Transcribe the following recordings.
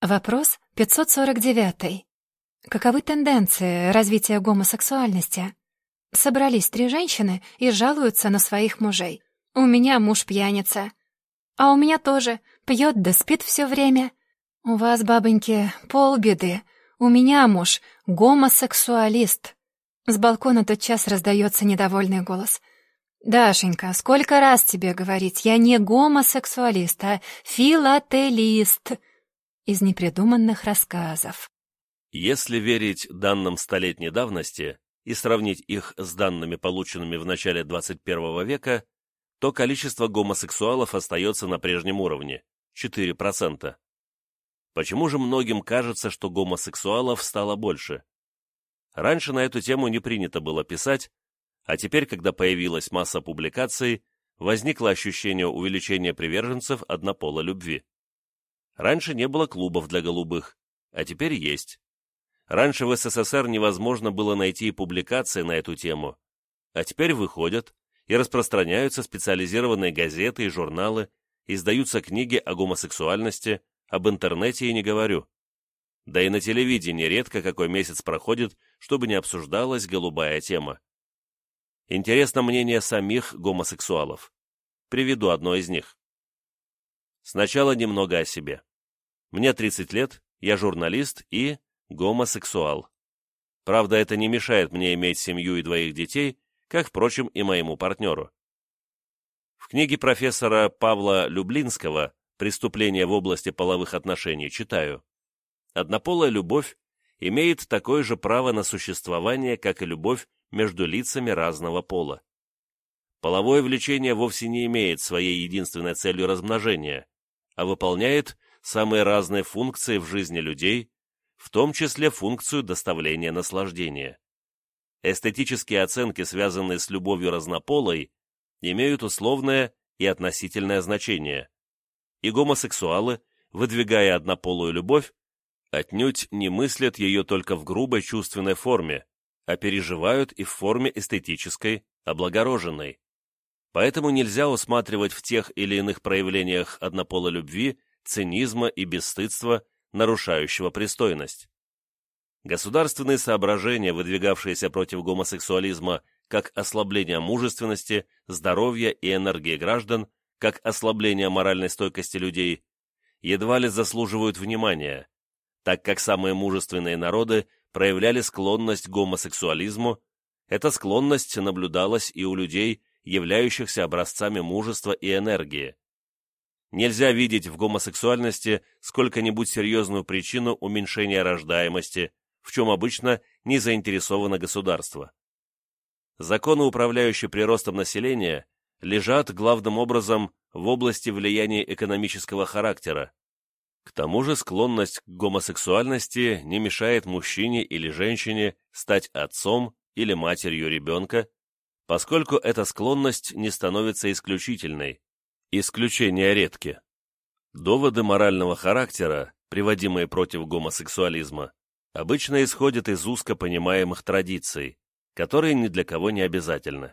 Вопрос 549. Каковы тенденции развития гомосексуальности? Собрались три женщины и жалуются на своих мужей. У меня муж пьяница. А у меня тоже. Пьет да спит все время. У вас, бабоньки, полбеды. У меня муж гомосексуалист. С балкона тотчас раздается недовольный голос. «Дашенька, сколько раз тебе говорить, я не гомосексуалист, а филателист!» Из непридуманных рассказов. Если верить данным столетней давности и сравнить их с данными, полученными в начале 21 века, то количество гомосексуалов остается на прежнем уровне – 4%. Почему же многим кажется, что гомосексуалов стало больше? Раньше на эту тему не принято было писать, а теперь, когда появилась масса публикаций, возникло ощущение увеличения приверженцев однополой любви. Раньше не было клубов для голубых, а теперь есть. Раньше в СССР невозможно было найти публикации на эту тему, а теперь выходят и распространяются специализированные газеты и журналы, издаются книги о гомосексуальности, об интернете и не говорю. Да и на телевидении редко какой месяц проходит, чтобы не обсуждалась голубая тема. Интересно мнение самих гомосексуалов. Приведу одно из них. Сначала немного о себе. Мне 30 лет, я журналист и гомосексуал. Правда, это не мешает мне иметь семью и двоих детей, как, впрочем, и моему партнеру. В книге профессора Павла Люблинского «Преступления в области половых отношений» читаю. Однополая любовь имеет такое же право на существование, как и любовь между лицами разного пола. Половое влечение вовсе не имеет своей единственной целью размножения, а выполняет самые разные функции в жизни людей, в том числе функцию доставления наслаждения. Эстетические оценки, связанные с любовью разнополой, имеют условное и относительное значение, и гомосексуалы, выдвигая однополую любовь, отнюдь не мыслят ее только в грубой чувственной форме, а переживают и в форме эстетической, облагороженной. Поэтому нельзя усматривать в тех или иных проявлениях однополой любви цинизма и бесстыдства нарушающего пристойность. Государственные соображения, выдвигавшиеся против гомосексуализма как ослабление мужественности, здоровья и энергии граждан, как ослабление моральной стойкости людей, едва ли заслуживают внимания, так как самые мужественные народы проявляли склонность к гомосексуализму, эта склонность наблюдалась и у людей, являющихся образцами мужества и энергии. Нельзя видеть в гомосексуальности сколько-нибудь серьезную причину уменьшения рождаемости, в чем обычно не заинтересовано государство. Законы, управляющие приростом населения, лежат главным образом в области влияния экономического характера. К тому же склонность к гомосексуальности не мешает мужчине или женщине стать отцом или матерью ребенка, поскольку эта склонность не становится исключительной, Исключения редки. Доводы морального характера, приводимые против гомосексуализма, обычно исходят из узко понимаемых традиций, которые ни для кого не обязательны.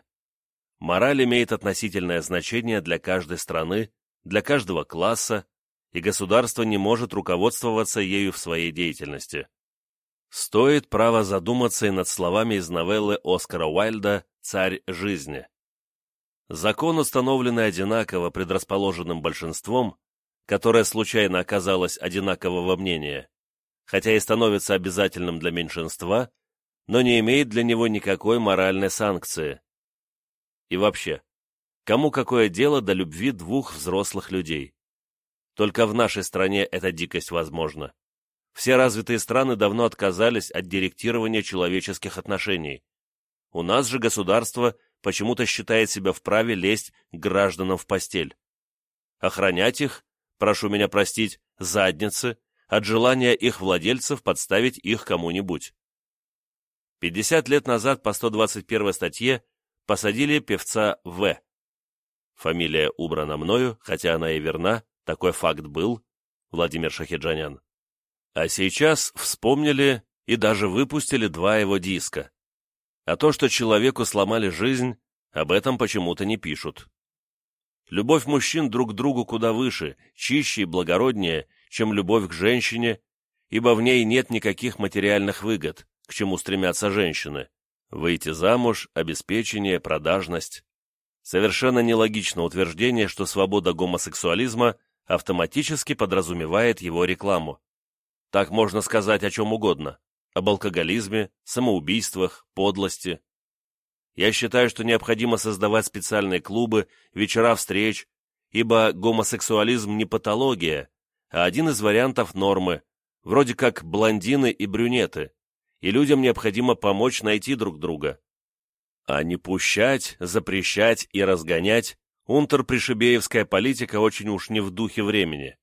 Мораль имеет относительное значение для каждой страны, для каждого класса, и государство не может руководствоваться ею в своей деятельности. Стоит право задуматься и над словами из новеллы Оскара Уайльда «Царь жизни». Закон, установленный одинаково предрасположенным большинством, которое случайно оказалось одинакового мнения, хотя и становится обязательным для меньшинства, но не имеет для него никакой моральной санкции. И вообще, кому какое дело до любви двух взрослых людей? Только в нашей стране эта дикость возможна. Все развитые страны давно отказались от директирования человеческих отношений. У нас же государство почему-то считает себя вправе лезть гражданам в постель. Охранять их, прошу меня простить, задницы, от желания их владельцев подставить их кому-нибудь. 50 лет назад по 121 статье посадили певца В. Фамилия убрана мною, хотя она и верна, такой факт был, Владимир Шахиджанян. А сейчас вспомнили и даже выпустили два его диска. А то, что человеку сломали жизнь, об этом почему-то не пишут. Любовь мужчин друг к другу куда выше, чище и благороднее, чем любовь к женщине, ибо в ней нет никаких материальных выгод, к чему стремятся женщины. Выйти замуж, обеспечение, продажность. Совершенно нелогично утверждение, что свобода гомосексуализма автоматически подразумевает его рекламу. Так можно сказать о чем угодно – об алкоголизме, самоубийствах, подлости. Я считаю, что необходимо создавать специальные клубы, вечера встреч, ибо гомосексуализм не патология, а один из вариантов нормы, вроде как блондины и брюнеты, и людям необходимо помочь найти друг друга. А не пущать, запрещать и разгонять унтерпришибеевская политика очень уж не в духе времени.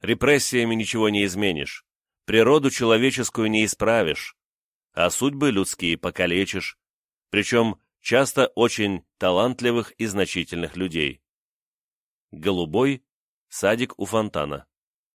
Репрессиями ничего не изменишь, природу человеческую не исправишь, а судьбы людские покалечишь, причем часто очень талантливых и значительных людей. Голубой, садик у фонтана.